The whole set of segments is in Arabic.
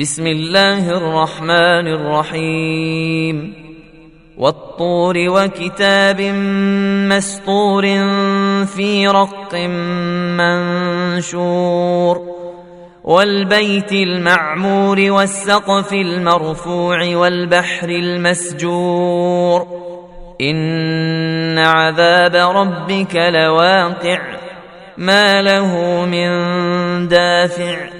بسم الله الرحمن الرحيم. والطور وكتاب مسطور في رق منشور. والبيت المعمور والسقف المرفوع والبحر المسجور. إن عذاب ربك لواقع. ما له من دافع.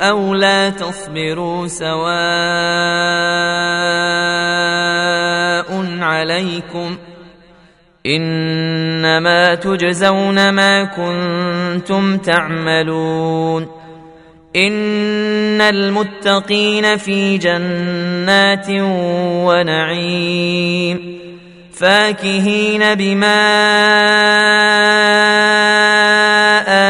أو لا تصبروا سواء عليكم انما تجزون ما كنتم تعملون ان المتقين في جنات ونعيم فاكهين بما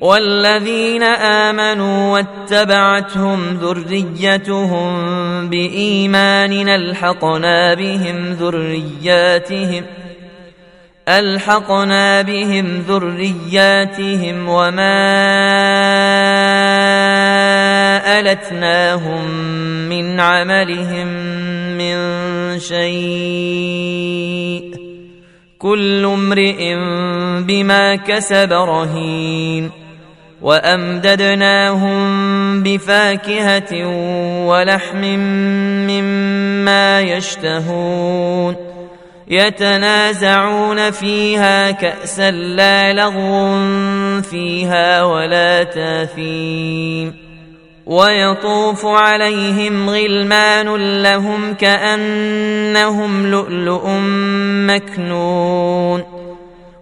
والذين آمنوا واتبعتهم ذريتهم بايمان ألحقنا بهم ذرياتهم ألحقنا بهم ذرياتهم وما ألتناهم من عملهم من شيء كل امرئ بما كسب رهين. وأمددناهم بفاكهة ولحم مما يشتهون يتنازعون فيها كأسا لا لغو فيها ولا تاثيم ويطوف عليهم غلمان لهم كأنهم لؤلؤ مكنون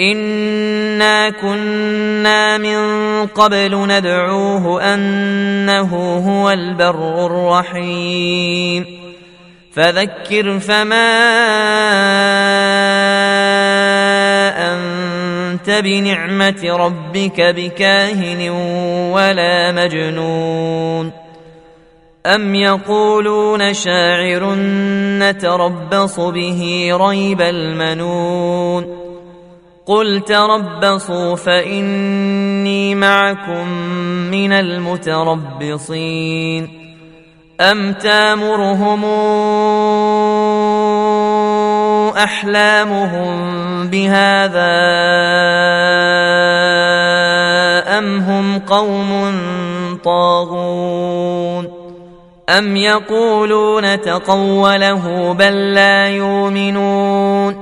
انا كنا من قبل ندعوه انه هو البر الرحيم فذكر فما انت بنعمه ربك بكاهن ولا مجنون ام يقولون شاعر نتربص به ريب المنون قل تربصوا فاني معكم من المتربصين ام تامرهم احلامهم بهذا ام هم قوم طاغون ام يقولون تقوله بل لا يؤمنون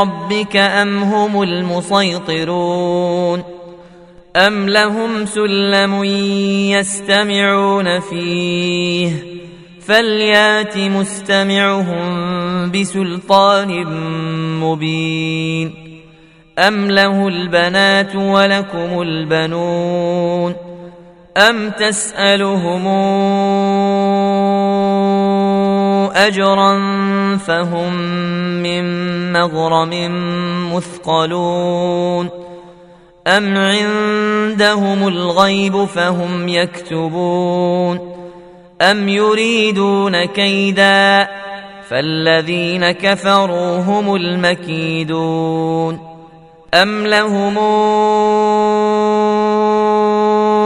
ربك أم هم المسيطرون أم لهم سلم يستمعون فيه فليات مستمعهم بسلطان مبين أم له البنات ولكم البنون أم تسألهم أجرا فهم من مغرم مثقلون أم عندهم الغيب فهم يكتبون أم يريدون كيدا فالذين كفروا هم المكيدون أم لهم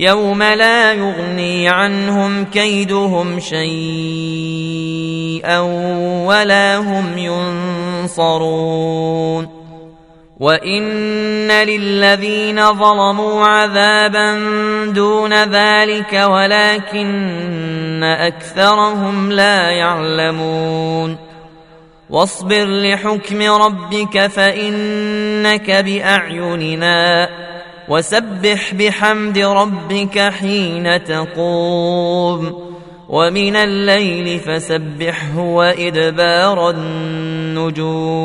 يوم لا يغني عنهم كيدهم شيئا ولا هم ينصرون وان للذين ظلموا عذابا دون ذلك ولكن اكثرهم لا يعلمون واصبر لحكم ربك فانك باعيننا وسبح بحمد ربك حين تقوم ومن الليل فسبحه وإدبار النجوم